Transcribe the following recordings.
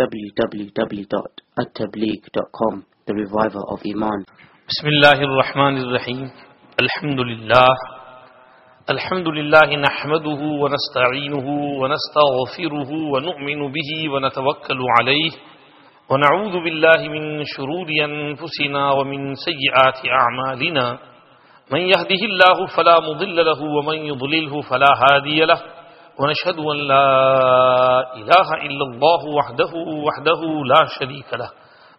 www.attableek.com The Reviver of Iman. بسم الله الرحمن الرحيم الحمد لله الحمد لله نحمده ونستعينه ونستغفره ونؤمن به ونتوكل عليه ونعوذ بالله من شرور أنفسنا ومن سيئات أعمالنا من يهده الله فلا مضل له ومن يضلله فلا هادي له ونشهد أن لا إله إلا الله وحده وحده لا شريك له.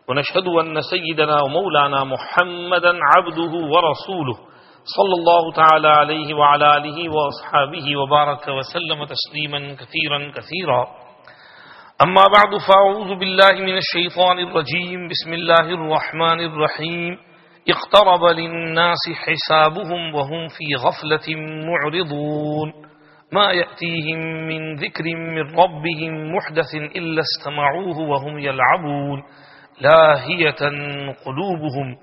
ونشهد أن سيدنا ومولانا محمدا عبده ورسوله. صلى الله تعالى عليه وعلى آله وأصحابه وبارك وسلم تسليما كثيرا كثيرا. أما بعد فأعوذ بالله من الشيطان الرجيم. بسم الله الرحمن الرحيم. اقترب للناس حسابهم وهم في غفلة معرضون. ما يأتيهم من ذكر من ربهم محدث إلا استمعوه وهم يلعبون. لاهية قلوبهم.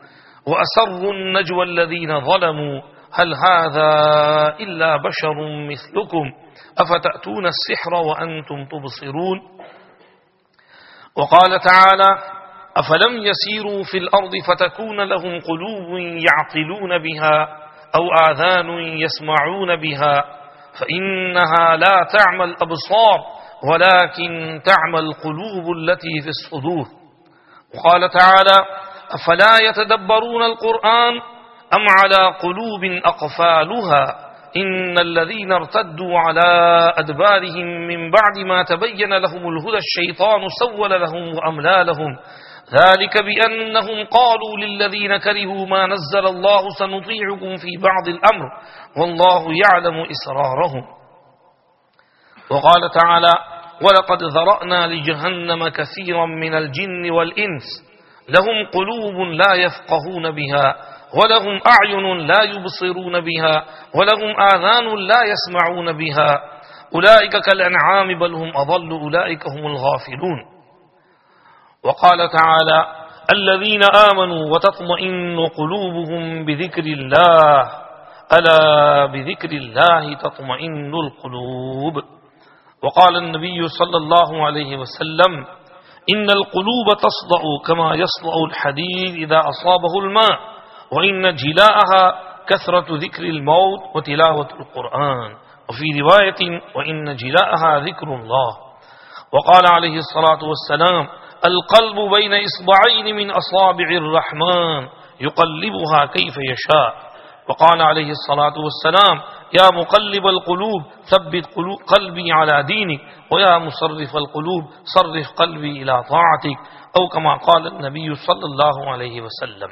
وأسروا النجوى الذين ظلموا. هل هذا إلا بشر مثلكم؟ أفتأتون السحر وأنتم تبصرون؟ وقال تعالى أفلم يسيروا في الأرض فتكون لهم قلوب يعقلون بها أو آذان يسمعون بها؟ فإنها لا تعمى الأبصار ولكن تعمى القلوب التي في الصدور. وقال تعالى أفلا يتدبرون القرآن أم على قلوب أقفالها؟ إن الذين ارتدوا على أدبارهم من بعد ما تبين لهم الهدى الشيطان سول لهم وأملى لهم. ذلك بأنهم قالوا للذين كرهوا ما نزل الله سنطيعكم في بعض الأمر والله يعلم إسرارهم. وقال تعالى ولقد ذرأنا لجهنم كثيرا من الجن والإنس لهم قلوب لا يفقهون بها ولهم أعين لا يبصرون بها ولهم آذان لا يسمعون بها أولئك كالأنعام بل هم أضل أولئك هم الغافلون. وقال تعالى الذين آمنوا وتطمئن قلوبهم بذكر الله. ألا بذكر الله تطمئن القلوب؟ وقال النبي صلى الله عليه وسلم إن القلوب تصدأ كما يصدأ الحديد إذا أصابه الماء وإن جلاءها كثرة ذكر الموت وتلاوة القرآن. وفي رواية وإن جلاءها ذكر الله. وقال عليه الصلاة والسلام القلب بين إصبعين من أصابع الرحمن يقلبها كيف يشاء. وقال عليه الصلاة والسلام يا مقلب القلوب ثبت قلبي على دينك. ويا مصرف القلوب صرف قلبي إلى طاعتك. أو كما قال النبي صلى الله عليه وسلم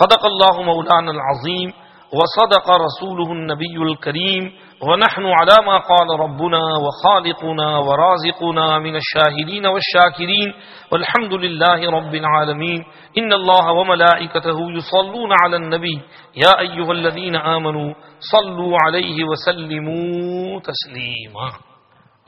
صدق الله مولانا العظيم وصدق رسوله النبي الكريم ونحن على ما قال ربنا وخالقنا ورازقنا من الشاهدين والشاكرين والحمد لله رب العالمين. إن الله وملائكته يصلون على النبي. يا أيها الذين آمنوا صلوا عليه وسلموا تسليما.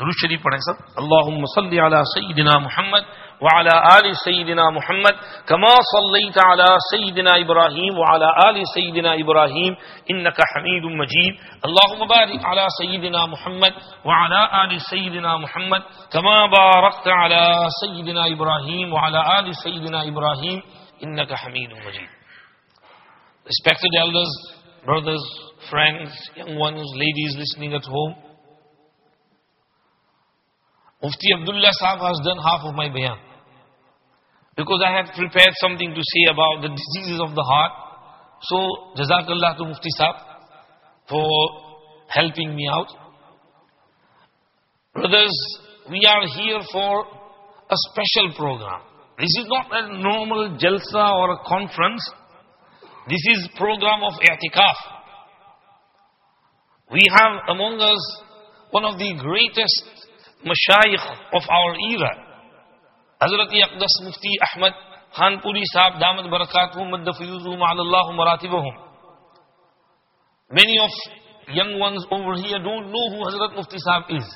درود شریف پڑھیں سب. اللهم صل على سيدنا محمد وعلى آل سيدنا محمد كما صليت على سيدنا إبراهيم وعلى آل سيدنا إبراهيم إنك حميد مجيد. اللهم بارك على سيدنا محمد وعلى آل سيدنا محمد كما باركت على سيدنا إبراهيم وعلى آل سيدنا إبراهيم إنك حميد مجيد. Respected elders, brothers, friends, young ones, ladies listening at home, Mufti Abdullah Sahab has done half of my bayan. Because I had prepared something to say about the diseases of the heart. So, Jazakallah to Mufti Sahab for helping me out. Brothers, we are here for a special program. This is not a normal jalsa or a conference. This is program of i'tikaf. We have among us one of the greatest mashayikh of our era. Hazrat Yaqdas Mufti Ahmad Khanpuri Sahab Damat Barakatuhum Maddafiyuzum Alallahu Maratibahum. Many of young ones over here don't know who Hazrat Mufti Sahab is.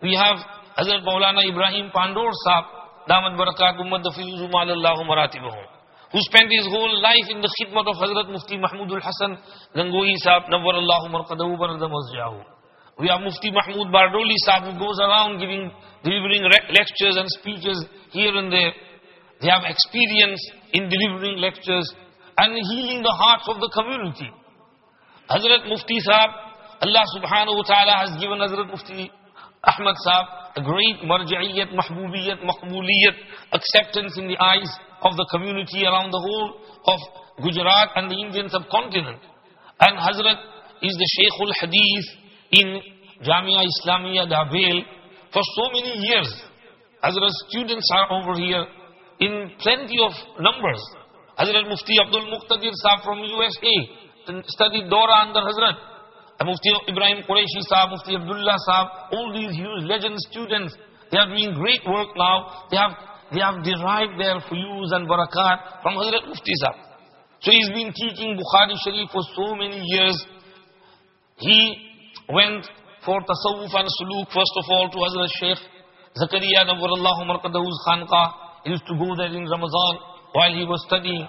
We have Hazrat Maulana Ibrahim Pandor Sahab Damat Barakatuhum Maddafiyuzum Alallahu Maratibahum. Who spent his whole life in the khidmat of Hazrat Mufti Mahmudul Hasan Gangoi Sahab Nawwarallahu Marqadahu Baradam Azjahu. We have Mufti Mahmood Bardoli Sahib who goes around giving, delivering lectures and speeches here and there. They have experience in delivering lectures and healing the hearts of the community. Hazrat Mufti Sahib, Allah subhanahu wa ta'ala has given Hazrat Mufti Ahmad Sahib a great marja'iyat, mahbubiyat, maqbuliyat, acceptance in the eyes of the community around the whole of Gujarat and the Indian subcontinent. And Hazrat is the Shaykhul Hadith in Jamia Islamia Dabhel for so many years. Hazrat students are over here in plenty of numbers. Hazrat Mufti Abdul Muqtadir Sahib from USA studied Dora under Hazrat. Mufti Ibrahim Qureshi Sahib, Mufti Abdullah Sahib, all these huge legend students, they are doing great work now. They have, they have derived their fuyuz and barakat from Hazrat Mufti Sahib. So he's been teaching Bukhari Sharif for so many years. He went for tasawwuf and suluk first of all to Hazrat Sheikh Zakaria Nawwarallahu Markadahuz Khanqa. He used to go there in Ramadan while he was studying.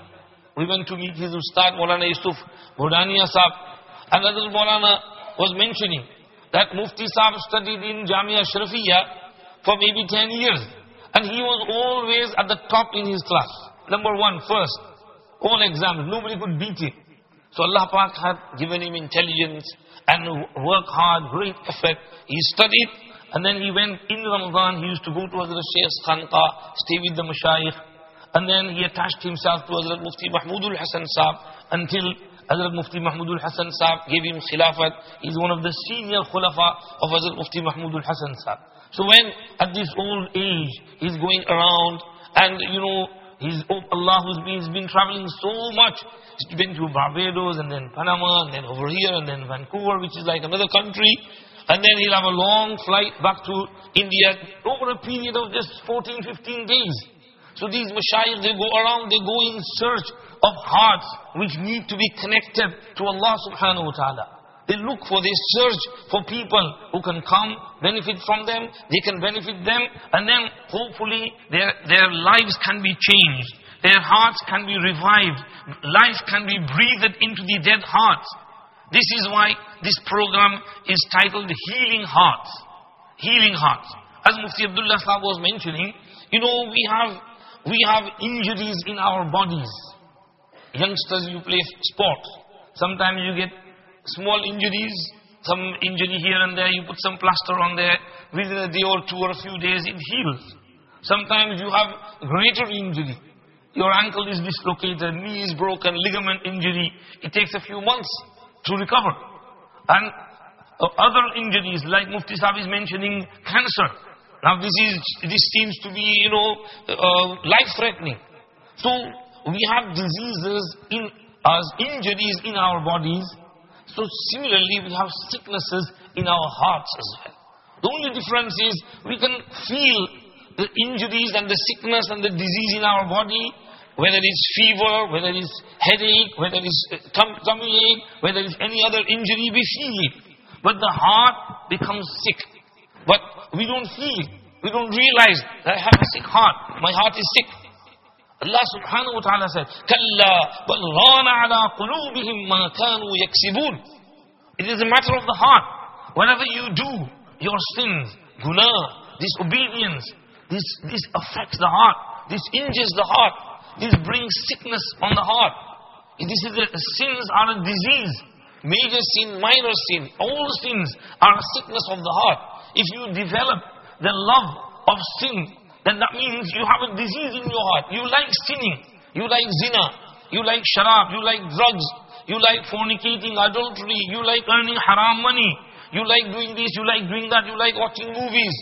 We went to meet his Ustad Maulana Yusuf Bodania Sahib. And Hazrat Maulana was mentioning that Mufti Sahib studied in Jamia Shrafiya for maybe 10 years. And he was always at the top in his class. Number one, first. All exams, nobody could beat him. So Allah Pak had given him intelligence and work hard, great effort. He studied and then he went in Ramadan, he used to go to Hazrat Shaykh's Khanqa, stay with the Mashayikh. And then he attached himself to Hazrat Mufti Mahmudul Hasan Saab until Hazrat Mufti Mahmudul Hasan Saab gave him Khilafat. He's one of the senior Khulafa of Hazrat Mufti Mahmudul Hasan Saab. So when at this old age, he's going around and you know, He's, oh Allah who's been, he's been traveling so much. He's been to Barbados and then Panama and then over here and then Vancouver, which is like another country. And then he'll have a long flight back to India over a period of just 14, 15 days. So these mashayikh, they go around, they go in search of hearts which need to be connected to Allah subhanahu wa ta'ala. They look for, they search for people who can come, benefit from them, they can benefit them, and then hopefully their, their lives can be changed. Their hearts can be revived. Life can be breathed into the dead hearts. This is why this program is titled Healing Hearts. Healing Hearts. As Mufti Abdullah Sahab was mentioning, you know, we have, we have injuries in our bodies. Youngsters, you play sport. Sometimes you get small injuries, some injury here and there, you put some plaster on there, within a day or two or a few days it heals. Sometimes you have greater injury. Your ankle is dislocated, knee is broken, ligament injury. It takes a few months to recover. And uh, other injuries, like Mufti Sahib is mentioning, cancer. Now this is, this seems to be, you know, uh, life-threatening. So we have diseases in us, injuries in our bodies, so similarly, we have sicknesses in our hearts as well. The only difference is we can feel the injuries and the sickness and the disease in our body, whether it's fever, whether it's headache, whether it's uh, tummy ache, whether it's any other injury, we feel it. But the heart becomes sick. But we don't feel it. We don't realize that I have a sick heart. My heart is sick. Allah subhanahu wa ta'ala said, Kalla bal ala qulubihim ma kanu yaksibun. It is a matter of the heart. Whenever you do your sins, guna, disobedience, this, this affects the heart. This injures the heart. This brings sickness on the heart. This is a, sins are a disease. Major sin, minor sin, all sins are a sickness of the heart. If you develop the love of sin then that means you have a disease in your heart. You like sinning. You like zina. You like sharab. You like drugs. You like fornicating, adultery. You like earning haram money. You like doing this. You like doing that. You like watching movies.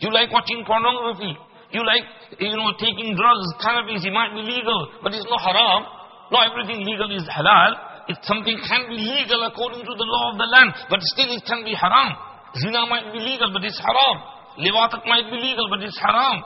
You like watching pornography. You like, you know, taking drugs, cannabis. It might be legal, but it's not haram. Not everything legal is halal. If something can be legal according to the law of the land, but still it can be haram. Zina might be legal, but it's haram. Liwatak might be legal, but it's haram.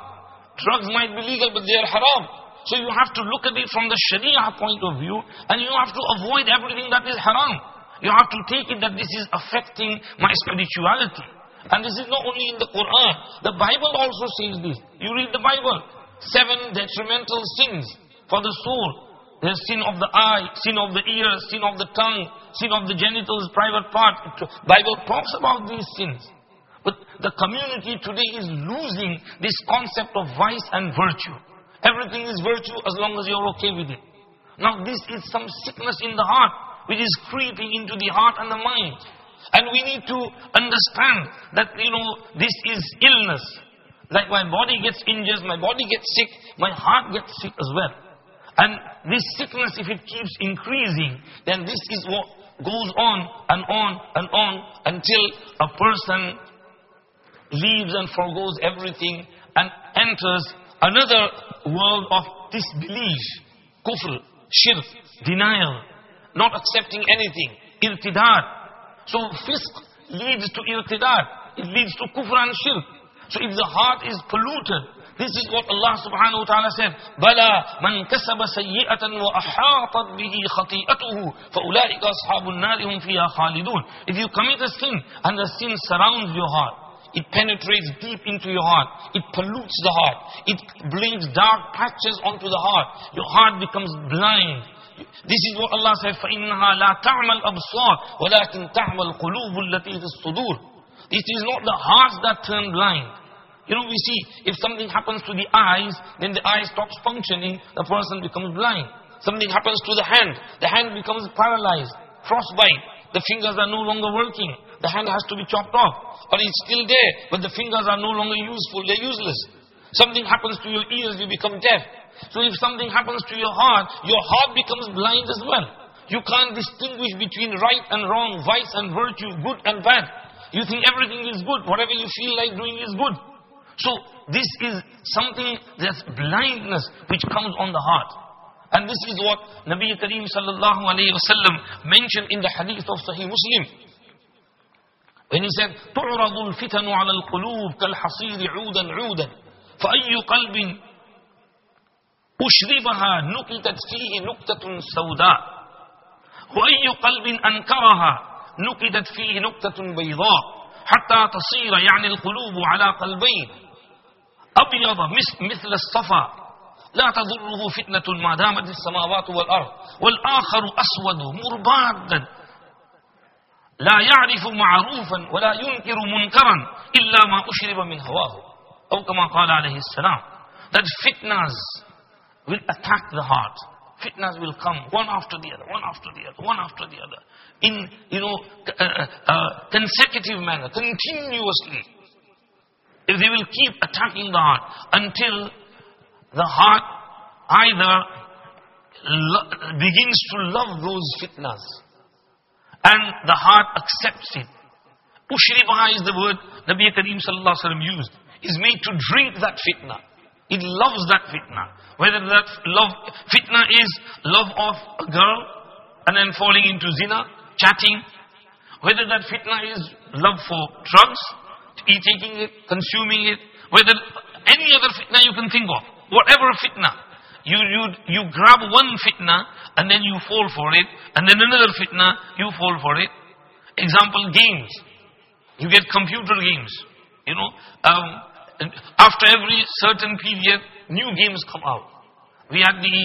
Drugs might be legal, but they are haram. So you have to look at it from the Sharia point of view, and you have to avoid everything that is haram. You have to take it that this is affecting my spirituality. And this is not only in the Quran. The Bible also says this. You read the Bible. Seven detrimental sins for the soul. The sin of the eye, sin of the ear, sin of the tongue, sin of the genitals, private part. Bible talks about these sins. But the community today is losing this concept of vice and virtue. Everything is virtue as long as you're okay with it. Now this is some sickness in the heart which is creeping into the heart and the mind. And we need to understand that, you know, this is illness. Like my body gets injured, my body gets sick, my heart gets sick as well. And this sickness, if it keeps increasing, then this is what goes on and on and on until a person leaves and forgoes everything and enters another world of disbelief, kufr, shirk, denial, not accepting anything, irtidad. So fisk leads to irtidad. It leads to kufr and shirk. So if the heart is polluted, this is what Allah subhanahu wa ta'ala said. بَلَا مَنْ كَسَبَ سَيِّئَةً وَأَحَاطَتْ بِهِ خَطِيئَتُهُ فَأُولَٰئِكَ أَصْحَابُ النَّارِ هُمْ فِيهَا خَالِدُونَ If you commit a sin and the sin surrounds your heart, it penetrates deep into your heart. It pollutes the heart. It brings dark patches onto the heart. Your heart becomes blind. This is what Allah said, فَإِنَّهَا لَا تَعْمَى الْأَبْصَارِ وَلَكِنْ تَعْمَى الْقُلُوبُ الَّتِي فِي الصُّدُورِ It is not the hearts that turn blind. You know, we see, if something happens to the eyes, then the eye stops functioning, the person becomes blind. Something happens to the hand, the hand becomes paralyzed, frostbite, the fingers are no longer working. The hand has to be chopped off. But it's still there, but the fingers are no longer useful, they're useless. Something happens to your ears, you become deaf. So if something happens to your heart, your heart becomes blind as well. You can't distinguish between right and wrong, vice and virtue, good and bad. You think everything is good, whatever you feel like doing is good. So this is something that's blindness which comes on the heart. And this is what Nabi Kareem sallallahu alayhi wa mentioned in the hadith of Sahih Muslim. Said, تُعْرَضُ الْفِتَنُ عَلَى الْقُلُوبِ كَالْحَصِيرِ عُودًا عُودًا فَأَيُّ قَلْبٍ أشربها نكتت فيه نكتة سوداء وأي قلب أنكرها نكدت فيه نكتة بيضاء حتى تصير يعني القلوب على قلبين. أبيض مثل الصفا لا تضره فتنة ما دامت السماوات والأرض والآخر أسود مربادا. لا يعرف معروفا ولا ينكر منكرا إلا ما أشرب من هواه أو كما قال عليه السلام that fitnas will attack the heart fitnas will come one after the other one after the other one after the other in you know uh, uh, consecutive manner continuously if they will keep attacking the heart until the heart either begins to love those fitnas and the heart accepts it. Ushribaha is the word Nabi Kareem sallallahu used. Is made to drink that fitna. It loves that fitna. Whether that love fitna is love of a girl and then falling into zina, chatting. Whether that fitna is love for drugs, taking it, consuming it. Whether any other fitna you can think of. Whatever fitna. You, you, you grab one fitna and then you fall for it. And then another fitna, you fall for it. Example, games. You get computer games. You know, um, after every certain period, new games come out. We had the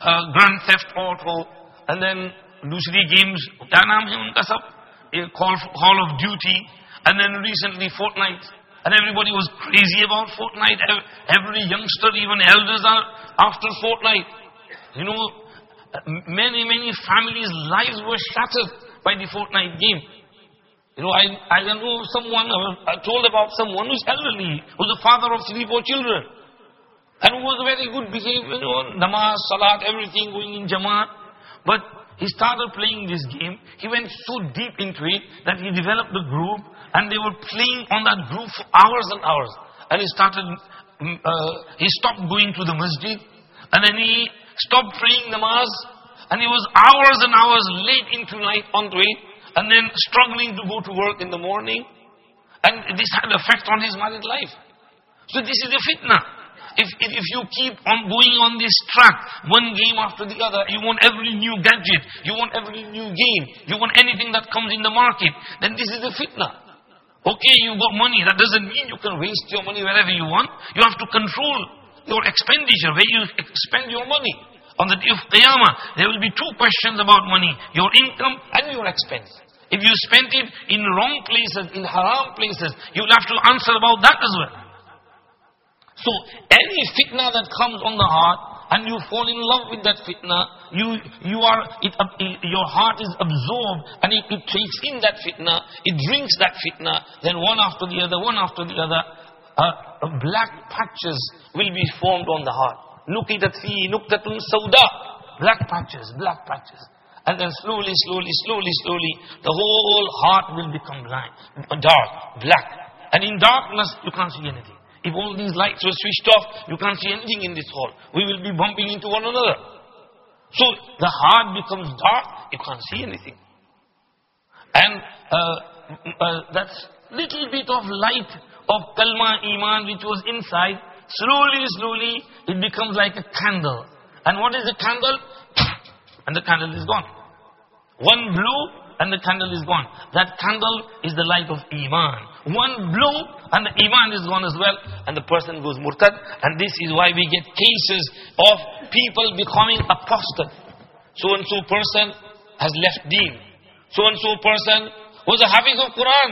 uh, Grand Theft Auto and then दूसरी games क्या नाम है उनका सब Call, Call of Duty and then recently Fortnite and everybody was crazy about Fortnite. Every youngster, even elders are after Fortnite. You know, many, many families' lives were shattered by the Fortnite game. You know, I, I know someone, uh, I told about someone who's elderly, who's the father of three, four children. And who was very good behavior, you know, namaz, salat, everything going in jamaat. But he started playing this game. He went so deep into it that he developed a group and they were playing on that group for hours and hours. And he started, mm, uh, he stopped going to the masjid. And then he stopped praying namaz. And he was hours and hours late into night onto it. And then struggling to go to work in the morning. And this had effect on his married life. So this is the fitna. If, if, if, you keep on going on this track, one game after the other, you want every new gadget, you want every new game, you want anything that comes in the market, then this is a fitna. Okay, you got money. That doesn't mean you can waste your money wherever you want. You have to control your expenditure, where you spend your money. On the day of Qiyamah, there will be two questions about money. Your income and your expense. If you spent it in wrong places, in haram places, you'll have to answer about that as well. So, any fitna that comes on the heart, and you fall in love with that fitna, you, you are, it, your heart is absorbed, and it, it takes in that fitna, it drinks that fitna, then one after the other, one after the other, uh, black patches will be formed on the heart. Nukidat fi nuktatun sauda. Black patches, black patches. And then slowly, slowly, slowly, slowly, the whole heart will become blind, dark, black. And in darkness, you can't see anything. If all these lights were switched off, you can't see anything in this hall. We will be bumping into one another. So the heart becomes dark, you can't see anything. And uh, uh, that little bit of light of kalma iman which was inside Slowly, slowly, it becomes like a candle. And what is a candle? And the candle is gone. One blow and the candle is gone. That candle is the light of Iman. One blow and the Iman is gone as well. And the person goes murtad. And this is why we get cases of people becoming apostate. So and so person has left deen. So and so person was a hafiz of Quran.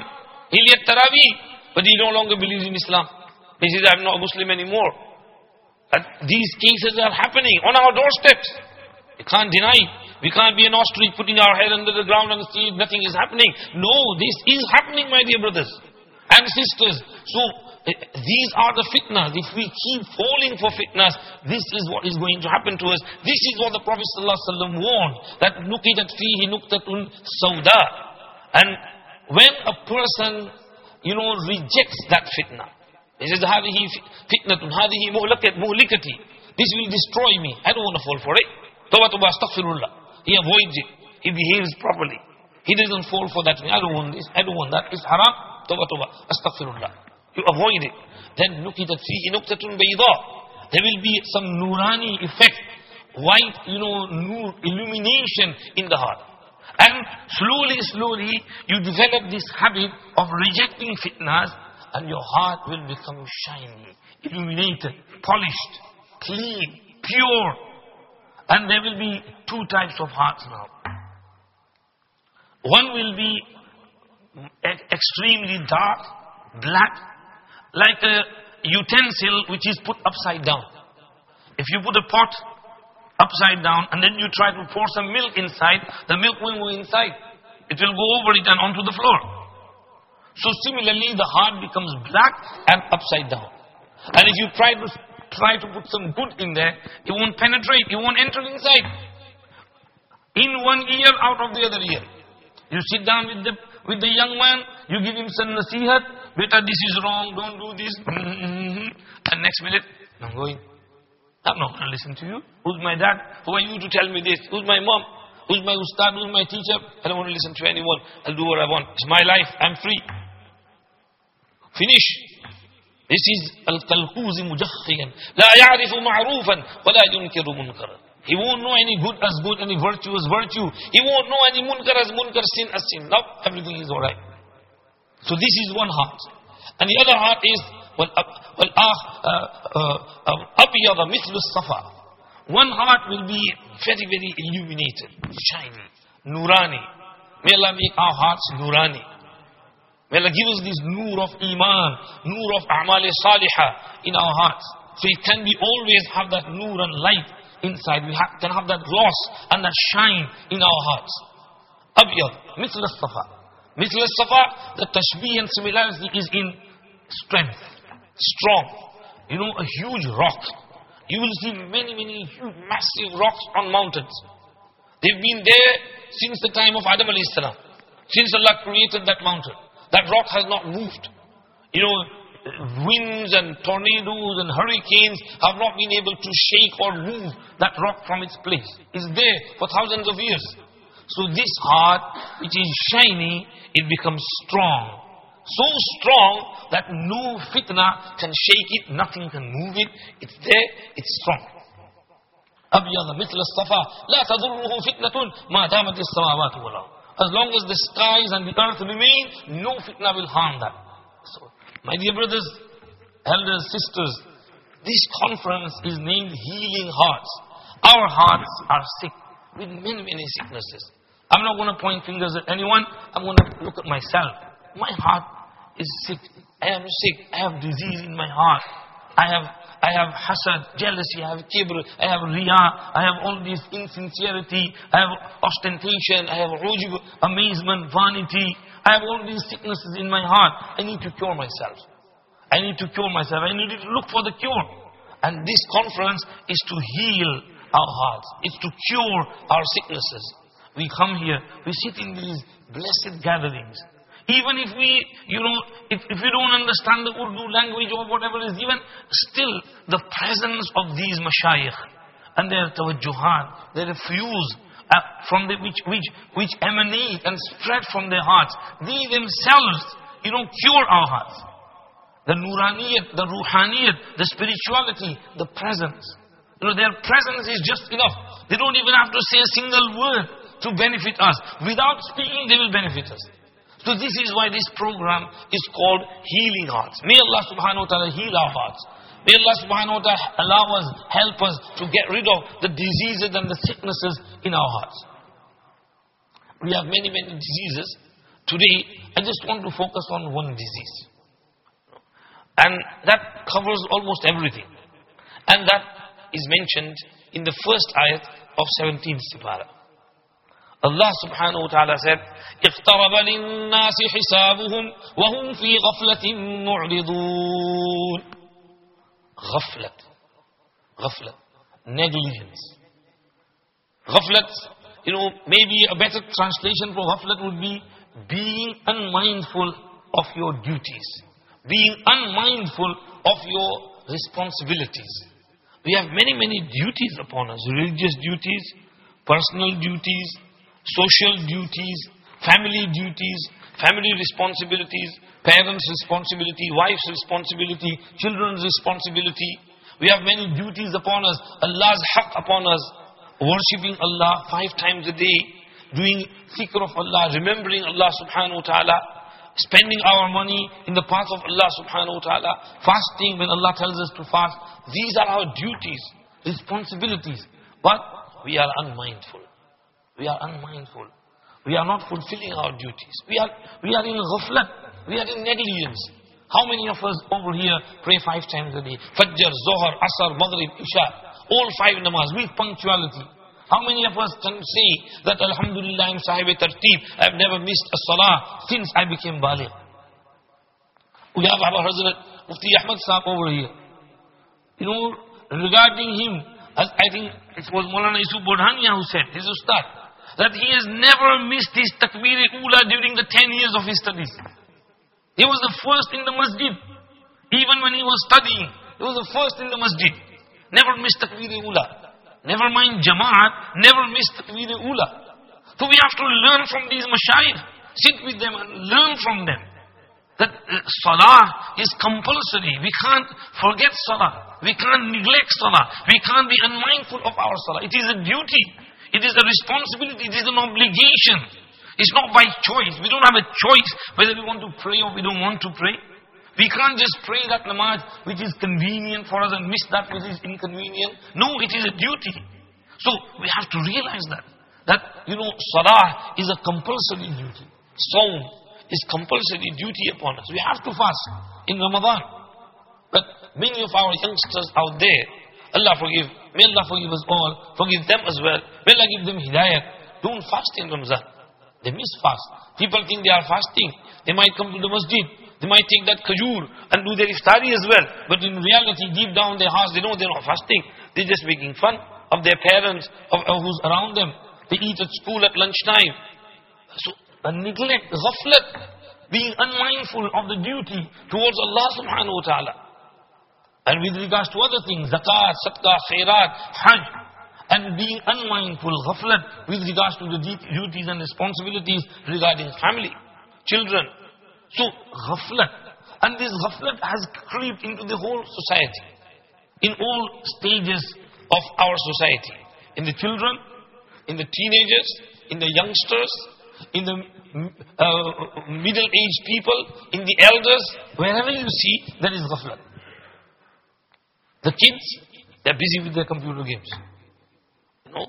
He led Taraweeh. But he no longer believes in Islam. He says, I'm not a Muslim anymore. And these cases are happening on our doorsteps. You can't deny. We can't be an ostrich putting our head under the ground and see nothing is happening. No, this is happening, my dear brothers and sisters. So, eh, these are the fitnas. If we keep falling for fitnas, this is what is going to happen to us. This is what the Prophet ﷺ warned. That nukidat fihi nuktatun sauda. And when a person, you know, rejects that fitna, he says, هذه فتنة هذه مهلكتي This will destroy me. I don't want to fall for it. Tawbah tawbah astaghfirullah. He avoids it. He behaves properly. He doesn't fall for that. I don't want this. I don't want that. It's haram. Tawbah tawbah astaghfirullah. You avoid it. Then nukitat fihi nuktatun bayda. There will be some nurani effect. White, you know, nur, illumination in the heart. And slowly, slowly, you develop this habit of rejecting fitnas and your heart will become shiny, illuminated, polished, clean, pure. And there will be two types of hearts now. One will be extremely dark, black, like a utensil which is put upside down. If you put a pot upside down and then you try to pour some milk inside, the milk will go inside. It will go over it and onto the floor. So similarly, the heart becomes black and upside down. And if you try to try to put some good in there, it won't penetrate, it won't enter inside. In one ear, out of the other ear. You sit down with the with the young man, you give him some nasihat, beta this is wrong, don't do this. Mm-hmm. And next minute, I'm going. I'm not going to listen to you. Who's my dad? Who are you to tell me this? Who's my mom? Who's my ustad? Who's my teacher? I don't want to listen to anyone. I'll do what I want. It's my life. I'm free. Finish. This is al-kalkuzi mujakhiyan. لا يعرف معروفا ولا ينكر منكرا. He won't know any good as good, any virtue as virtue. He won't know any munkar as munkar, sin as sin. Now everything is alright. So this is one heart. And the other heart is أبيض مثل الصفا. One heart will be very, very illuminated, shiny, nurani. May Allah make our hearts nurani. May Allah give us this nur of iman, nur of a'mal salihah in our hearts. So it can be always have that nur and light inside. We have, can have that gloss and that shine in our hearts. Abiyad, mithl safa Mithl safa the tashbih and similarity is in strength, strong. You know, a huge rock. You will see many, many huge, massive rocks on mountains. They've been there since the time of Adam alayhi salam. Since Allah created that mountain. That rock has not moved. You know, winds and tornadoes and hurricanes have not been able to shake or move that rock from its place. It's there for thousands of years. So this heart, which is shiny, it becomes strong. So strong that no fitna can shake it, nothing can move it. It's there, it's strong. أبيض مثل الصفا لا تضره فتنة ما دامت السماوات والأرض as long as the skies and the earth remain, no fitna will harm that. So, my dear brothers, elders, sisters, this conference is named Healing Hearts. Our hearts are sick with many, many sicknesses. I'm not going to point fingers at anyone. I'm going to look at myself. My heart is sick. I am sick. I have disease in my heart. I have, I have hasad, jealousy, I have kibr, I have riyah, I have all this insincerity, I have ostentation, I have ujub, amazement, vanity. I have all these sicknesses in my heart. I need to cure myself. I need to cure myself. I need to look for the cure. And this conference is to heal our hearts. It's to cure our sicknesses. We come here, we sit in these blessed gatherings. Even if we, you know, if, if don't understand the Urdu language or whatever is even, still the presence of these mashayikh and their tawajjuhat, their fuse uh, from the, which, which, which emanate and spread from their hearts, they themselves, you know, cure our hearts. The nuraniyat, the ruhaniyat, the spirituality, the presence. You know, their presence is just enough. They don't even have to say a single word to benefit us. Without speaking, they will benefit us. So this is why this program is called Healing Hearts. May Allah subhanahu wa ta'ala heal our hearts. May Allah subhanahu wa ta'ala allow us, help us to get rid of the diseases and the sicknesses in our hearts. We have many, many diseases. Today, I just want to focus on one disease. And that covers almost everything. And that is mentioned in the first ayat of 17th Sipara. Subhanahu wa ta'ala said, اقترب للناس حسابهم وهم في غفلة معرضون غفلة غفلة negligence غفلة you know maybe a better translation for غفلة would be being unmindful of your duties being unmindful of your responsibilities we have many many duties upon us religious duties personal duties social duties, family duties, family responsibilities, parents' responsibility, wife's responsibility, children's responsibility. We have many duties upon us. Allah's haqq upon us. Worshipping Allah five times a day. Doing zikr of Allah. Remembering Allah subhanahu wa ta'ala. Spending our money in the path of Allah subhanahu wa ta'ala. Fasting when Allah tells us to fast. These are our duties, responsibilities. But we are unmindful. We are unmindful. We are not fulfilling our duties. We are, we are in ghaflat. We are in negligence. How many of us over here pray five times a day? Fajr, Zohar, Asr, Maghrib, Isha. All five namaz with punctuality. How many of us can say that Alhamdulillah I'm sahib tartib. I've never missed a salah since I became baligh. We have our Hazrat Mufti Ahmad Saab over here. You know, regarding him, I think it was Maulana Yusuf Bodhania who said, his ustad, that he has never missed his takbir ula during the 10 years of his studies. He was the first in the masjid. Even when he was studying, he was the first in the masjid. Never missed takbir ula. Never mind jama'at, never missed takbir ula. So we have to learn from these mashayikh. Sit with them and learn from them. That uh, salah is compulsory. We can't forget salah. We can't neglect salah. We can't be unmindful of our salah. It is a duty. It is a responsibility, it is an obligation. It's not by choice. We don't have a choice whether we want to pray or we don't want to pray. We can't just pray that namaz which is convenient for us and miss that which is inconvenient. No, it is a duty. So we have to realize that. That, you know, salah is a compulsory duty. Saum is compulsory duty upon us. We have to fast in Ramadan. But many of our youngsters out there, Allah forgive May Allah forgive us all, forgive them as well. May Allah give them hidayah. Don't fast in Ramzan. They miss fast. People think they are fasting. They might come to the masjid. They might take that khajur and do their iftari as well. But in reality, deep down their hearts, they know they're not fasting. They're just making fun of their parents, of, of who's around them. They eat at school at lunchtime. So, a neglect, ghaflat, being unmindful of the duty towards Allah subhanahu wa ta'ala. And with regards to other things, zakat, sadaqah, khairat, hajj, and being unmindful, ghaflat, with regards to the duties and responsibilities regarding family, children. So, ghaflat. And this ghaflat has crept into the whole society. In all stages of our society. In the children, in the teenagers, in the youngsters, in the uh, middle-aged people, in the elders, wherever you see, there is ghaflat. The kids, they're busy with their computer games. You know,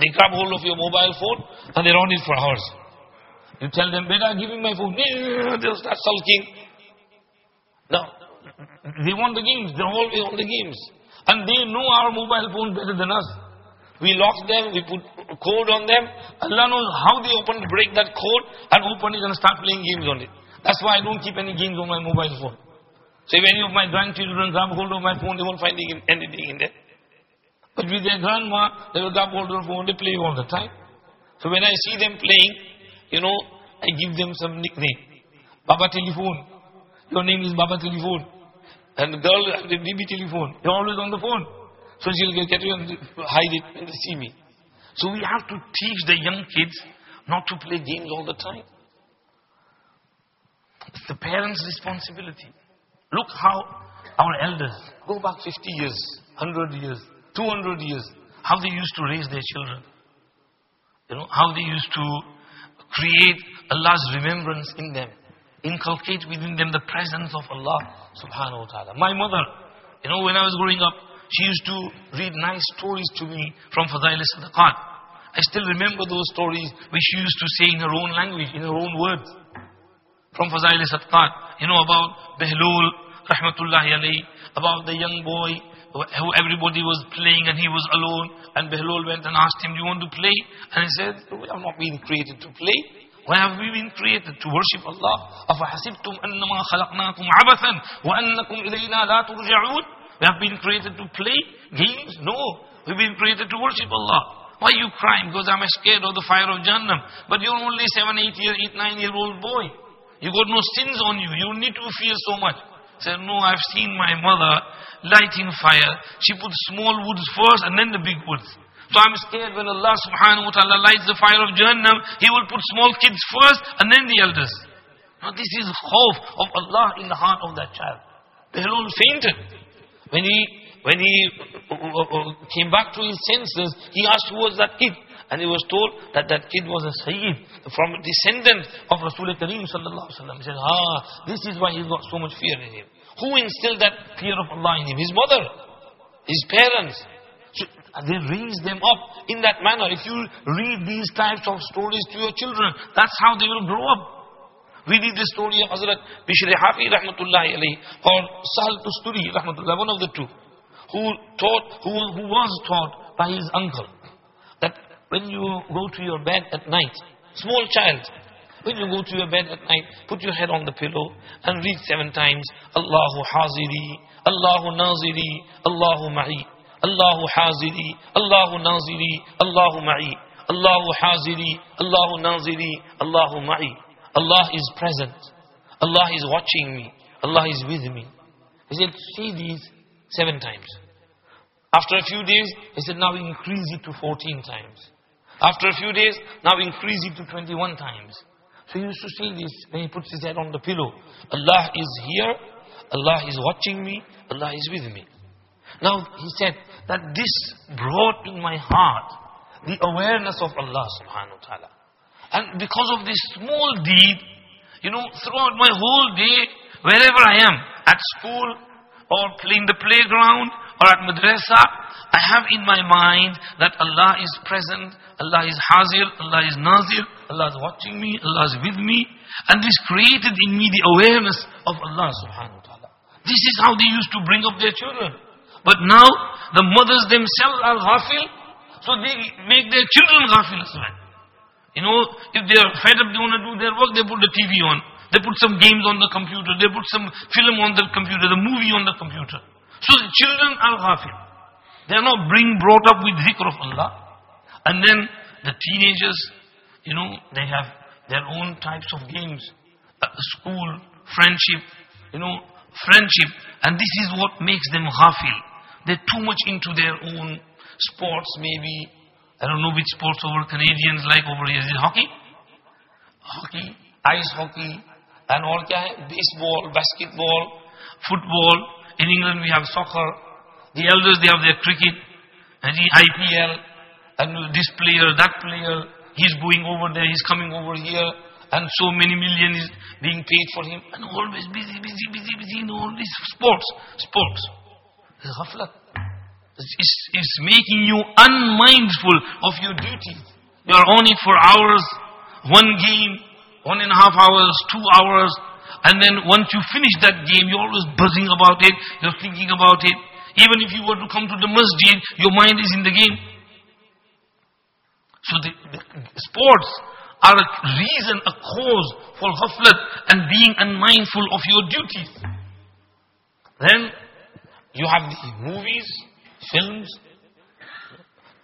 They grab hold of your mobile phone and they're on it for hours. You tell them, Beta, give me my phone. They'll start sulking. Now, they want the games. They're always on the games. And they know our mobile phone better than us. We lock them, we put code on them. Allah knows how they open, break that code and open it and start playing games on it. That's why I don't keep any games on my mobile phone. So if any of my grandchildren grab hold of my phone, they won't find anything in there. But with their grandma, they will grab hold of the phone, they play all the time. So when I see them playing, you know, I give them some nickname. Baba telephone. Your name is Baba telephone. And the girl the BB telephone. You're always on the phone. So she'll get you and hide it they see me. So we have to teach the young kids not to play games all the time. It's the parents' responsibility. Look how our elders, go back 50 years, 100 years, 200 years, how they used to raise their children. You know, how they used to create Allah's remembrance in them. Inculcate within them the presence of Allah subhanahu wa ta'ala. My mother, you know, when I was growing up, she used to read nice stories to me from Fadail Sadaqat. I still remember those stories which she used to say in her own language, in her own words. From Fadail Sadaqat. You know about Behlul, rahmatullahi alayhi, about the young boy who everybody was playing and he was alone. And Behlul went and asked him, do you want to play? And he said, we have not been created to play. Why have we been created? To worship Allah. أَفَحَسِبْتُمْ أَنَّمَا خَلَقْنَاكُمْ عَبَثًا وَأَنَّكُمْ إِلَيْنَا لَا تُرْجَعُونَ we have been created to play games? No. We've been created to worship Allah. Why are you crying? Because I'm scared of the fire of Jahannam. But you're only seven, eight year, eight, nine year old boy. You got no sins on you. You need to fear so much. Said, no, I've seen my mother lighting fire. She puts small woods first and then the big woods. So I'm scared when Allah subhanahu wa ta'ala lights the fire of Jahannam, He will put small kids first and then the elders. Now this is khawf of Allah in the heart of that child. All fainted. When he, when he uh, uh, uh, came back to his senses, he asked who was that kid. And he was told that that kid was a Sayyid from descendant of Rasulullah Kareem sallallahu alaihi. He said, ah, this is why he's got so much fear in him. Who instilled that fear of Allah in him? His mother, his parents. So they raised them up in that manner. If you read these types of stories to your children, that's how they will grow up. We read the story of Hazrat Bishr Hafi rahmatullahi alayhi or Sahal Tusturi rahmatullahi, one of the two, who taught, who, who was taught by his uncle when you go to your bed at night, small child, when you go to your bed at night, put your head on the pillow and read seven times, Allahu Haziri, Allahu Naziri, Allahu Ma'i, Allahu Haziri, Allahu Naziri, Allahu Ma'i, Allahu Haziri, Allahu Naziri, Allahu Ma'i. Allah is present. Allah is watching me. Allah is with me. He said, say these seven times. After a few days, he said, now increase it to 14 times. After a few days, now increase it to 21 times. So he used to say this when he puts his head on the pillow. Allah is here. Allah is watching me. Allah is with me. Now he said that this brought in my heart the awareness of Allah subhanahu wa ta'ala. And because of this small deed, you know, throughout my whole day, wherever I am, at school, or playing the playground, or at madrasa, I have in my mind that Allah is present, Allah is hazir, Allah is nazir, Allah is watching me, Allah is with me. And this created in me the awareness of Allah subhanahu wa ta'ala. This is how they used to bring up their children. But now, the mothers themselves are ghafil, so they make their children ghafil as well. You know, if they are fed up, they want to do their work, they put the TV on. They put some games on the computer. They put some film on the computer, the movie on the computer. So the children are ghafil. They are not being brought up with dhikr of Allah. And then the teenagers, you know, they have their own types of games. Uh, school, friendship, you know, friendship. And this is what makes them ghafil. They're too much into their own sports maybe, I don't know which sports over Canadians like over here. Is it hockey? Hockey, ice hockey, and all kya hai? Baseball, basketball, football. In England we have soccer. The elders, they have their cricket, and the IPL, and this player, that player, he's going over there, he's coming over here, and so many million is being paid for him, and always busy, busy, busy, busy in all these sports, sports. Ghaflat. It's, it's making you unmindful of your duties. You are on it for hours, one game, one and a half hours, two hours, and then once you finish that game, you're always buzzing about it, you're thinking about it. Even if you were to come to the masjid, your mind is in the game. So the, the sports are a reason, a cause for ghaflat and being unmindful of your duties. Then you have the movies, films.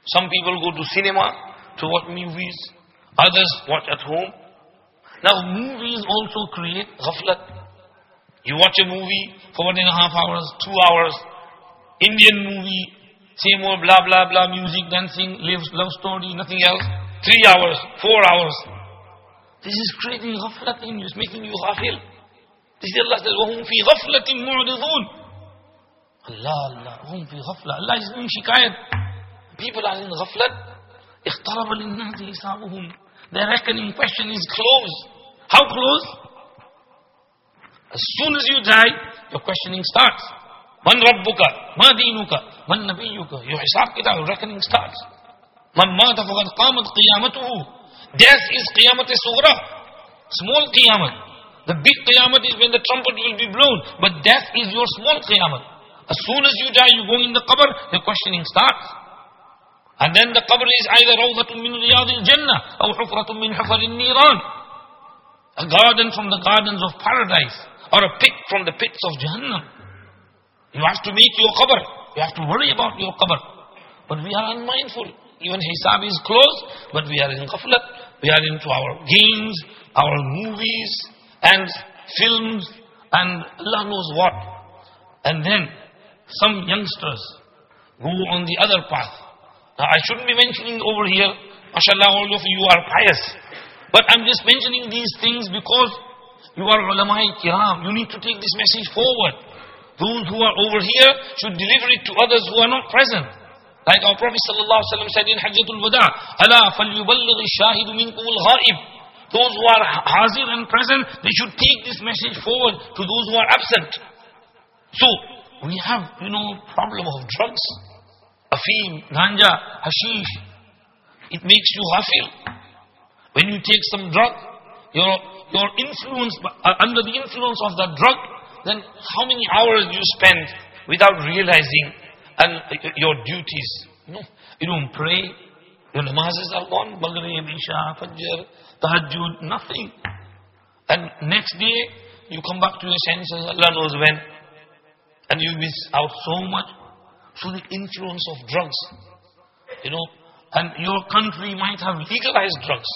Some people go to cinema to watch movies. Others watch at home. Now movies also create ghaflat. You watch a movie for one and a half hours, two hours. Indian movie, same old blah blah blah, music, dancing, love, love story, nothing else. Three hours, four hours. This is creating ghaflat in you, it's making you ghafil. This is Allah says, وَهُمْ فِي غَفْلَةٍ مُعْرِضُونَ Allah, Allah, hum fi ghafla. Allah is doing shikayat. People are in ghaflat. اخترب للناس حسابهم. their reckoning question is closed. How close? As soon as you die, your questioning starts. Man rabbuka, ma dinuka, man nabiyuka. Your hisab kitab, your reckoning starts. Man mata faqad qamat qiyamatuhu. Death is qiyamat sughra. Small qiyamat. The big qiyamat is when the trumpet will be blown. But death is your small qiyamat. As soon as you die, you go in the qabr, the questioning starts. And then the qabr is either rawdatun min riyadil jannah or hufratun min hufaril niran. A garden from the gardens of paradise or a pit from the pits of Jahannam. You have to make your qabr. You have to worry about your qabr. But we are unmindful. Even hisab is closed, but we are in ghaflat. We are into our games, our movies, and films, and Allah knows what. And then some youngsters go on the other path. Now, I shouldn't be mentioning over here, mashallah, all of you are pious. But I'm just mentioning these things because you are ulama kiram. You need to take this message forward. Those who are over here should deliver it to others who are not present. Like our Prophet ﷺ said in Hajjatul Wada, أَلَا فَلْيُبَلِّغِ الشَّاهِدُ مِنْكُمُ الْغَائِبِ Those who are hazir and present, they should take this message forward to those who are absent. So, we have, you know, problem of drugs. Afim, ganja, hashish. It makes you ghafil. When you take some drug, you're, you're influenced, uh, under the influence of that drug, then how many hours you spend without realizing and uh, your duties? No, you don't pray. Your namazes are gone. Maghrib, Isha, Fajr, Tahajjud, nothing. And next day, you come back to your senses, Allah knows when and you miss out so much through the influence of drugs. You know, and your country might have legalized drugs.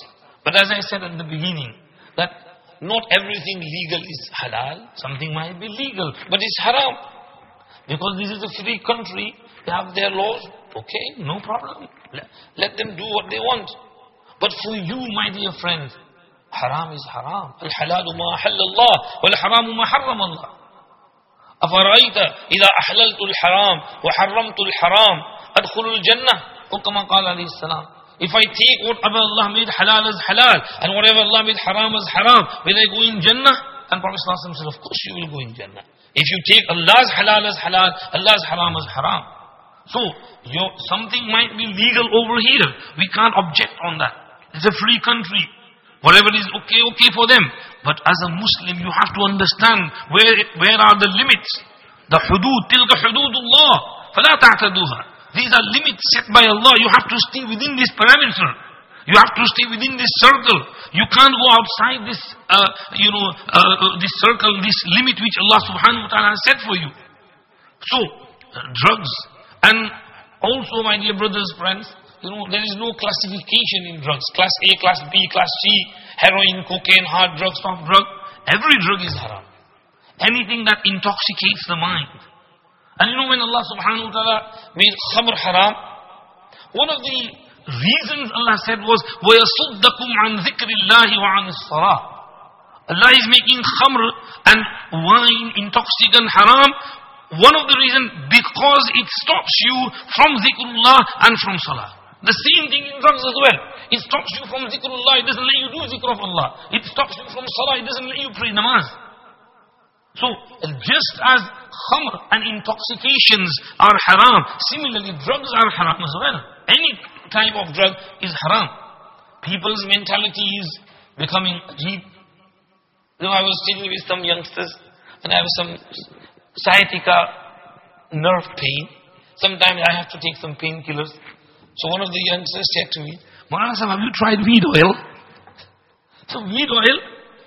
But as I said at the beginning, that not everything legal is halal. Something might be legal, but it's haram. Because this is a free country, they have their laws. Okay, no problem. Let, them do what they want. But for you, my dear friend, haram is haram. Al-halalu ma Allah, wal-haramu ma Allah. أفرأيت إذا أحللت الحرام وحرمت الحرام أدخل الجنة كما قال عليه السلام If I take whatever Allah made halal as halal and whatever Allah made haram as haram, will I go in Jannah? And Prophet ﷺ said, of course you will go in Jannah. If you take Allah's halal as halal, Allah's haram as haram. So, your, something might be legal over here. We can't object on that. It's a free country. Whatever is okay, okay for them. But as a Muslim, you have to understand where, where are the limits. The hudud, tilka hududullah. فَلَا تَعْتَدُوهَا These are limits set by Allah. You have to stay within this parameter. You have to stay within this circle. You can't go outside this, uh, you know, uh, uh this circle, this limit which Allah subhanahu wa ta'ala has set for you. So, uh, drugs. And also, my dear brothers, friends, you know, there is no classification in drugs. Class A, class B, class C, heroin, cocaine, hard drugs, soft drug. Every drug is haram. Anything that intoxicates the mind. And you know when Allah subhanahu wa ta'ala made khamr haram, one of the reasons Allah said was, وَيَصُدَّكُمْ عَنْ ذِكْرِ اللَّهِ وَعَنِ الصَّلَاةِ Allah is making khamr and wine, intoxicant haram. One of the reasons, because it stops you from zikrullah and from salah. The same thing in drugs as well. It stops you from zikrullah, it doesn't let you do zikr of Allah. It stops you from salah, it doesn't let you pray namaz. So, just as khamr and intoxications are haram, similarly drugs are haram as well. Any type of drug is haram. People's mentality is becoming deep. You know, I was sitting with some youngsters and I have some sciatica nerve pain. Sometimes I have to take some painkillers. So one of the youngsters said to me, Maulana have you tried weed oil? So weed oil,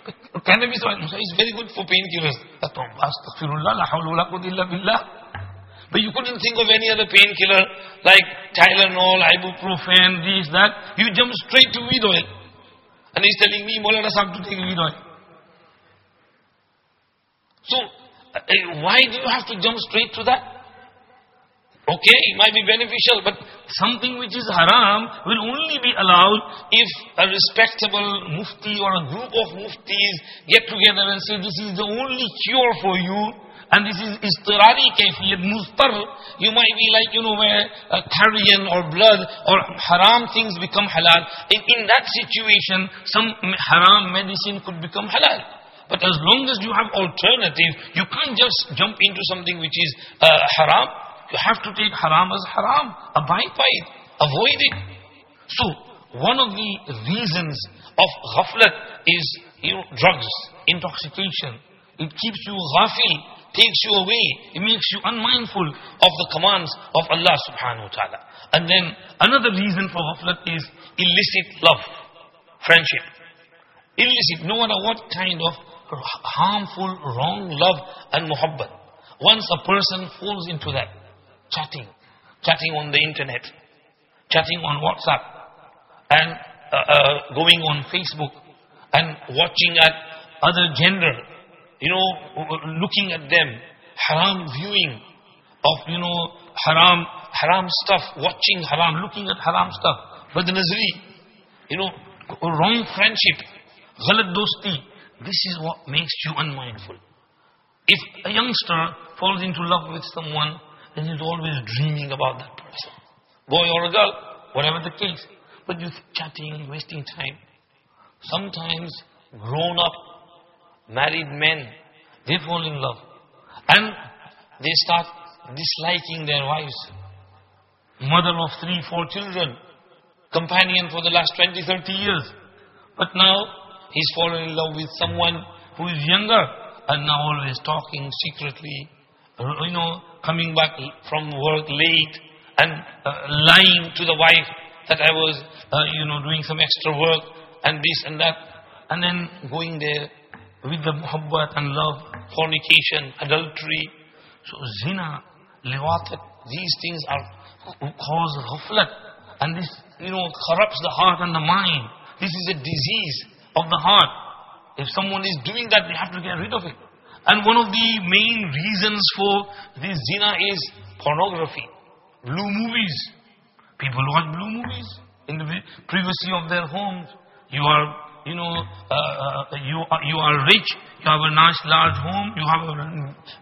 cannabis oil, is very good for painkillers. But you couldn't think of any other painkiller like Tylenol, ibuprofen, this, that. You jump straight to weed oil. And he's telling me, Maulana Sahib to take weed oil. So, uh, why do you have to jump straight to that? Okay, it might be beneficial, but something which is haram will only be allowed if a respectable mufti or a group of muftis get together and say this is the only cure for you and this is istirari kayfiyat mustar you might be like you know where uh, carrion or blood or haram things become halal. In, in that situation some haram medicine could become halal. But as long as you have alternative you can't just jump into something which is uh, haram you have to take haram as haram. Abide by it. Avoid it. So, one of the reasons of ghaflat is you know, drugs, intoxication. It keeps you ghafil, takes you away. It makes you unmindful of the commands of Allah subhanahu wa ta'ala. And then another reason for ghaflat is illicit love, friendship. Illicit, no matter what kind of harmful, wrong love and muhabbat. Once a person falls into that, chatting, chatting on the internet, chatting on WhatsApp, and uh, uh, going on Facebook, and watching at other gender, you know, looking at them, haram viewing of, you know, haram, haram stuff, watching haram, looking at haram stuff. But the Nazri, you know, wrong friendship, ghalat dosti, this is what makes you unmindful. If a youngster falls into love with someone and he's always dreaming about that person. Boy or a girl, whatever the case. But you're chatting, wasting time. Sometimes grown up, married men, they fall in love. And they start disliking their wives. Mother of three, four children. Companion for the last 20, 30 years. But now he's fallen in love with someone who is younger and now always talking secretly, you know, coming back from work late and uh, lying to the wife that I was, uh, you know, doing some extra work and this and that. And then going there with the muhabbat and love, fornication, adultery. So zina, liwatat, these things are cause ghaflat. And this, you know, corrupts the heart and the mind. This is a disease of the heart. If someone is doing that, they have to get rid of it. And one of the main reasons for this zina is pornography. Blue movies. People watch blue movies in the privacy of their homes. You are, you know, uh, uh, you, are, you are rich. You have a nice large home. You have a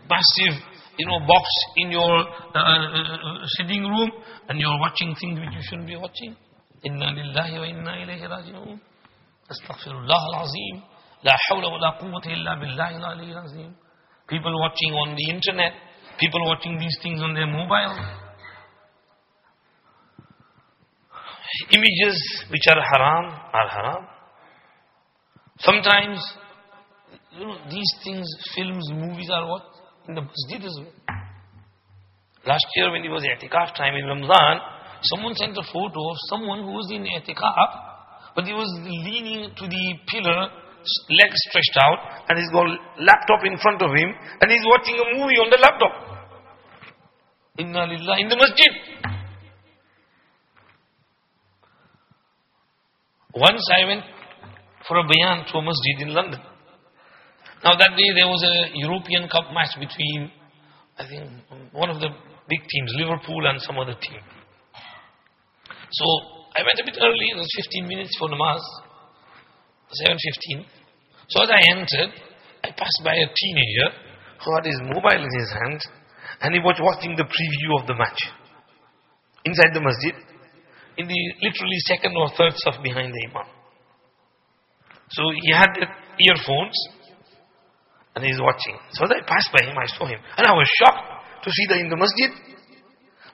massive, you know, box in your uh, uh sitting room. And you are watching things which you shouldn't be watching. Inna lillahi wa inna ilayhi raji'un. Astaghfirullah al-azim. La hawla wa la quwwata illa billahi al. People watching on the internet, people watching these things on their mobile. Images which are haram are haram. Sometimes, you know, these things, films, movies are what? In the masjid as well. Last year when it was i'tikaf time in Ramadan, someone sent a photo of someone who was in i'tikaf, but he was leaning to the pillar legs stretched out and he's got laptop in front of him and he's watching a movie on the laptop. Inna lillah in the masjid. Once I went for a bayan to a masjid in London. Now that day there was a European Cup match between, I think, one of the big teams, Liverpool and some other team. So I went a bit early, it was 15 minutes for namaz. 7.15. So as I entered, I passed by a teenager who had his mobile in his hand and he was watching the preview of the match inside the masjid in the literally second or third stuff behind the imam. So he had earphones And he's watching. So as I passed by him, I saw him. And I was shocked to see that in the masjid.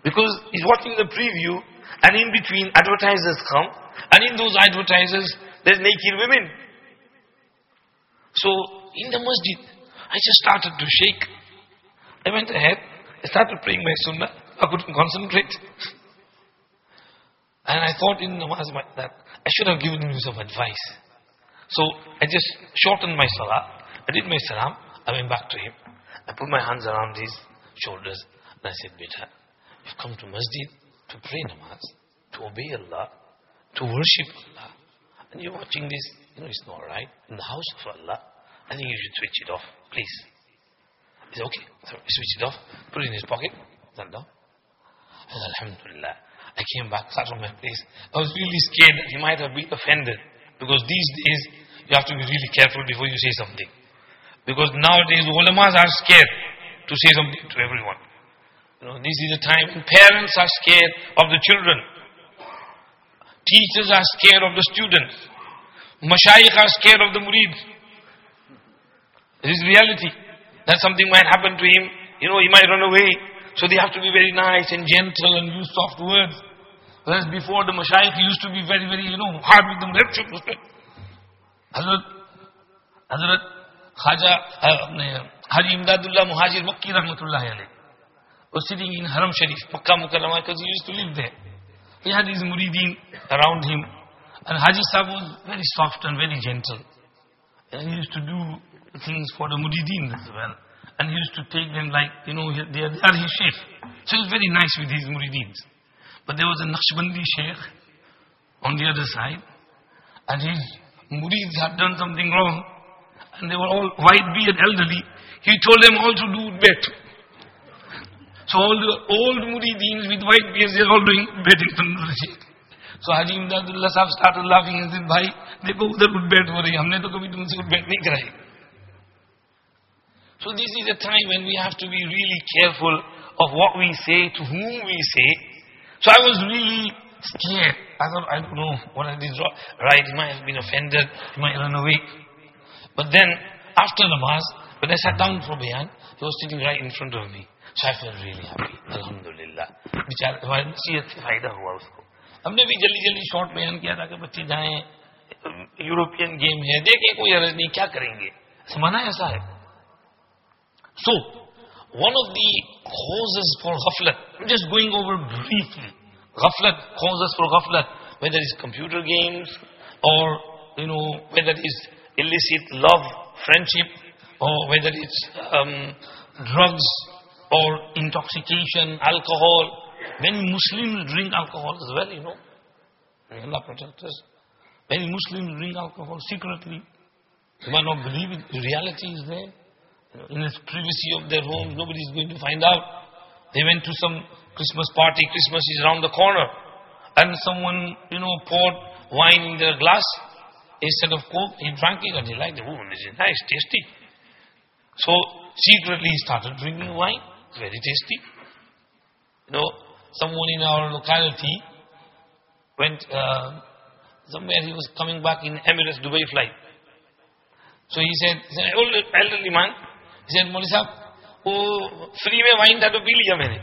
Because he's watching the preview, and in between advertisers come, and in those advertisers, there's naked women. So, in the masjid, I just started to shake. I went ahead, I started praying my sunnah. I couldn't concentrate. And I thought in namaz that I should have given him some advice. So I just shortened my salah. I did my salam. I went back to him. I put my hands around his shoulders. And I said, Beta, you've come to masjid to pray namaz, to obey Allah, to worship Allah. And you're watching this. You know, it's not right. In the house of Allah, I think you should switch it off, please. He said, okay. So he switched it off, put it in his pocket, sat down. I said, Alhamdulillah. I came back, sat on my place. I was really scared that he might have been offended. Because these days, you have to be really careful before you say something. Because nowadays, ulamas are scared to say something to everyone. You know, this is a time when parents are scared of the children. Teachers are scared of the students. Mashayikh are scared of the murid. This is reality. That something might happen to him. You know, he might run away. So they have to be very nice and gentle and use soft words. Whereas before the Mashayikh used to be very, very, you know, hard with them. Hazrat, Hazrat Khaja, uh, Haji Imdadullah Muhajir Makki Rahmatullah alayh was sitting in Haram Sharif, Makkah Mukarramah, because he used to live there. He had his murideen around him. And Haji Sahib was very soft and very gentle. And he used to do things for the murideen as well. And he used to take them like, you know, they are, they are his sheikh. So he was very nice with his murideens. But there was a Naqshbandi sheikh on the other side. And his murids had done something wrong. And they were all white beard elderly. He told them all to do bet. So all the old murideens with white beards, they're all doing betting Tandoor Sheikh. So Haji Imdadullah Sahib started laughing and said, Bhai, देखो उधर कुछ बैठ हो रही हमने तो कभी तुमसे कुछ बैठ नहीं कराई So this is a time when we have to be really careful of what we say, to whom we say. So I was really scared. I thought, I don't know what I did right. He might have been offended. He might run away. But then, after namaz, when I sat down for bayan, he was sitting right in front of me. So I felt really happy. Alhamdulillah. बेचारा हमारी नसीहत से फायदा हुआ उसको हमने भी जल्दी जल्दी शॉर्ट बयान किया था कि बच्चे जाएं यूरोपियन गेम है देखें कोई अर्ज नहीं क्या करेंगे समाना ऐसा है so, one of the causes for ghaflat, I'm just going over briefly. Ghaflat, causes for ghaflat, whether it's computer games or, you know, whether it's illicit love, friendship, or whether it's um, drugs or intoxication, alcohol. Many Muslims drink alcohol as well, you know. Allah protect us. Many Muslims drink alcohol secretly. You might not believe it. The reality is there. In the privacy of their homes, nobody is going to find out. They went to some Christmas party. Christmas is around the corner. And someone, you know, poured wine in their glass instead of coke. He drank it and he liked it. Oh, this is nice, tasty. So, secretly he started drinking wine. Very tasty. You know, someone in our locality went uh, somewhere, he was coming back in Emirates Dubai flight. So he said, he said old elderly man, he said, Moli sahab, वो free में wine था तो पी लिया मैंने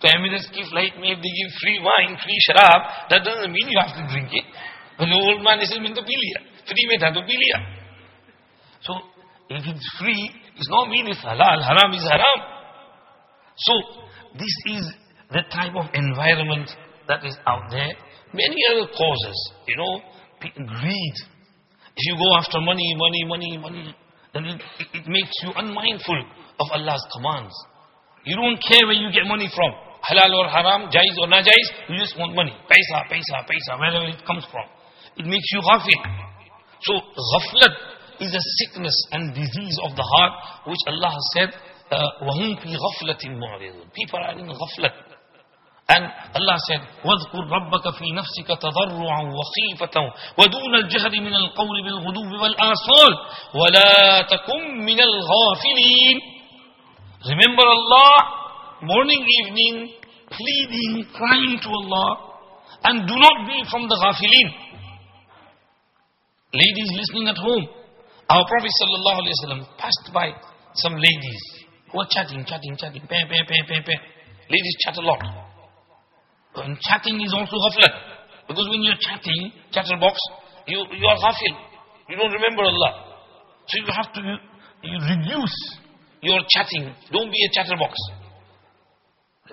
तो Emirates की flight में they give free wine, free शराब that doesn't mean you have to drink it. But the old man said, मैंने तो पी लिया फ्री में था तो पी लिया So if it's free, it's not mean it's halal. Haram is haram. So, this is the type of environment that is out there. Many other causes, you know, greed. If you go after money, money, money, money, then it, it, it makes you unmindful of Allah's commands. You don't care where you get money from. Halal or haram, jais or najais, you just want money. Paisa, paisa, paisa, wherever it comes from. It makes you ghafil. So, ghaflat is a sickness and disease of the heart, which Allah has said, وَهُمْ فِي غَفْلَةٍ مُعْرِضُونَ People are in ghaflat. And Allah said, وَاذْكُرْ رَبَّكَ فِي نَفْسِكَ تَضَرُّعًا وَخِيفَةً وَدُونَ الْجَهْرِ مِنَ الْقَوْلِ بِالْغُدُوِّ وَالْآصَالِ وَلَا تَكُمْ مِنَ الْغَافِلِينَ Remember Allah, morning, evening, pleading, crying to Allah, and do not be from the ghafilin. Ladies listening at home, Our Prophet sallallahu alaihi wasallam passed by some ladies who were chatting, chatting, chatting, peh, peh, peh, peh, peh. Ladies chat a lot. And chatting is also ghaflat. Because when you're chatting, chatterbox, you, you are ghafil. You don't remember Allah. So you have to you reduce your chatting. Don't be a chatterbox.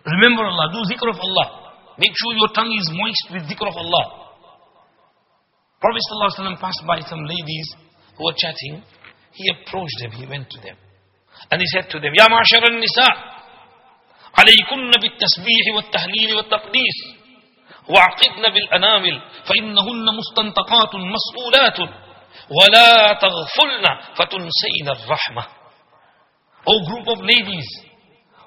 Remember Allah. Do zikr of Allah. Make sure your tongue is moist with zikr of Allah. Prophet ﷺ passed by some ladies who were chatting. He approached them. He went to them. And he said to them, Ya ma'ashar al-nisa, عليكن بالتسبيح والتهليل والتقديس وعقدن بالأنامل فإنهن مستنطقات مسؤولات ولا تغفلن فتنسين الرحمة O group of ladies,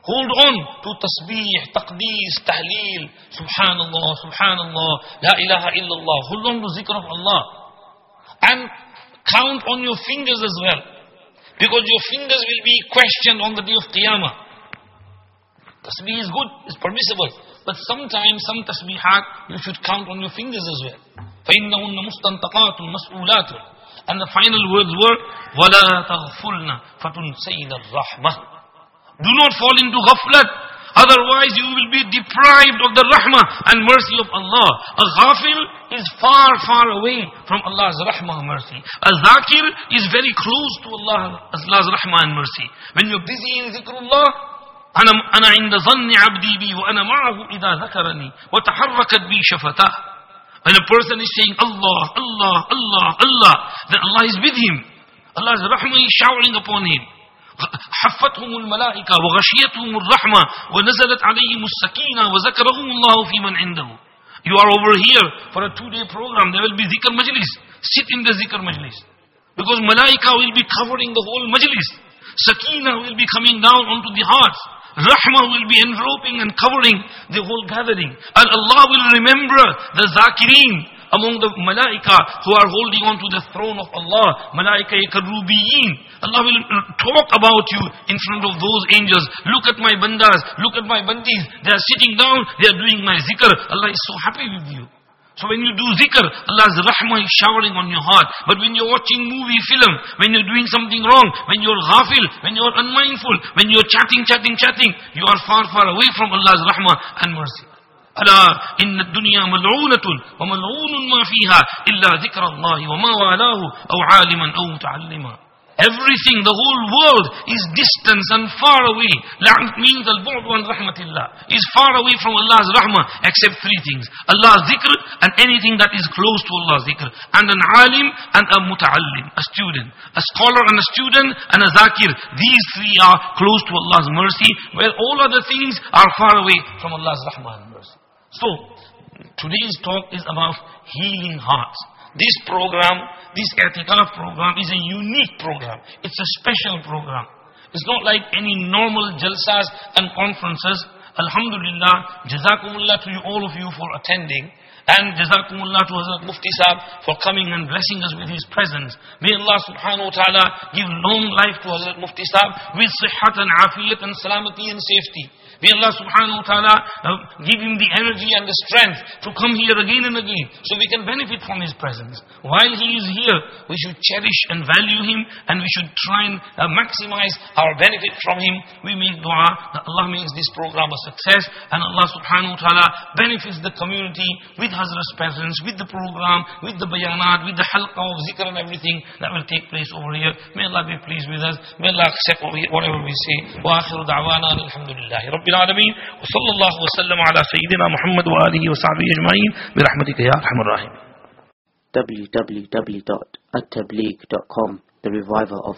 hold on to tasbih, taqdees, tahleel, subhanallah, subhanallah, la ilaha illallah. Hold on to zikr of Allah. And count on your fingers as well. Because your fingers will be questioned on the day of Qiyamah. Tasbih is good, it's permissible. But sometimes some tasbihat you should count on your fingers as well. فَإِنَّهُنَّ مُسْتَنْتَقَاتٌ مَسْئُولَاتٌ And the final words were, وَلَا تَغْفُلْنَ فَتُنْسَيْنَ الرَّحْمَةِ Do not fall into ghaflat. Otherwise you will be deprived of the rahmah and mercy of Allah. A ghafil is far, far away from Allah's rahmah and mercy. A zakir is very close to Allah, Allah's rahmah and mercy. When you're busy in zikrullah, أنا أنا عند ظن عبدي بي وأنا معه إذا ذكرني وتحركت بي شفتاه When a person is saying Allah, Allah, Allah, Allah, then Allah is with him. Allah's rahmah is showering upon him. حفتهم الملائكة وغشيتهم الرحمة ونزلت عليهم السكينة وذكرهم الله في من عنده You are over here for a two-day program. There will be zikr majlis. Sit in the zikr majlis. Because malaika will be covering the whole majlis. Sakina will be coming down onto the hearts. Rahmah will be enveloping and covering the whole gathering. And Allah will remember the zakireen among the malaika who are holding on to the throne of Allah. Malaika karubiyin. Allah will talk about you in front of those angels. Look at my bandas, look at my bandis. They are sitting down, they are doing my zikr. Allah is so happy with you. So when you do zikr, Allah's rahmah is showering on your heart. But when you're watching movie, film, when you're doing something wrong, when you're ghafil, when you're unmindful, when you're chatting, chatting, chatting, you are far, far away from Allah's rahmah and mercy. ألا إن الدنيا ملعونة وملعون ما فيها إلا ذكر الله وما والاه أو عالما أو متعلما Everything, the whole world is distant and far away. La'an means al-bu'd wa rahmatillah. Is far away from Allah's rahmah except three things. Allah's dhikr and anything that is close to Allah's dhikr. And an alim and a muta'allim, a student. A scholar and a student and a zakir. These three are close to Allah's mercy, where all other things are far away from Allah's rahmah and mercy. So, today's talk is about healing hearts. This program, this i'tikaf program is a unique program. It's a special program. It's not like any normal jalsas and conferences. Alhamdulillah, jazakumullah to you, all of you for attending. And jazakumullah to Hazrat Mufti Sahib for coming and blessing us with his presence. May Allah subhanahu wa ta'ala give long life to Hazrat Mufti Sahib with sihat and afiyat and salamati and safety. May Allah subhanahu wa ta'ala uh, give him the energy and the strength to come here again and again so we can benefit from his presence. While he is here, we should cherish and value him and we should try and uh, maximize our benefit from him. We make dua that Allah makes this program a success and Allah subhanahu wa ta'ala benefits the community with Hazrat's presence, with the program, with the bayanat, with the halqa of zikr and everything that will take place over here. May Allah be pleased with us. May Allah accept whatever we say. وآخر دعوانا الحمد لله رب العالمين وصلى الله وسلم على سيدنا محمد وآله وصحبه أجمعين برحمتك يا أرحم الراحمين www.attableek.com The Reviver of